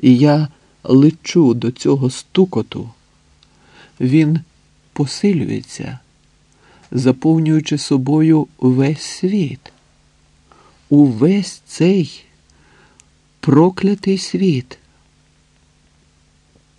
І я лечу до цього стукоту. Він посилюється, заповнюючи собою весь світ. Увесь цей проклятий світ.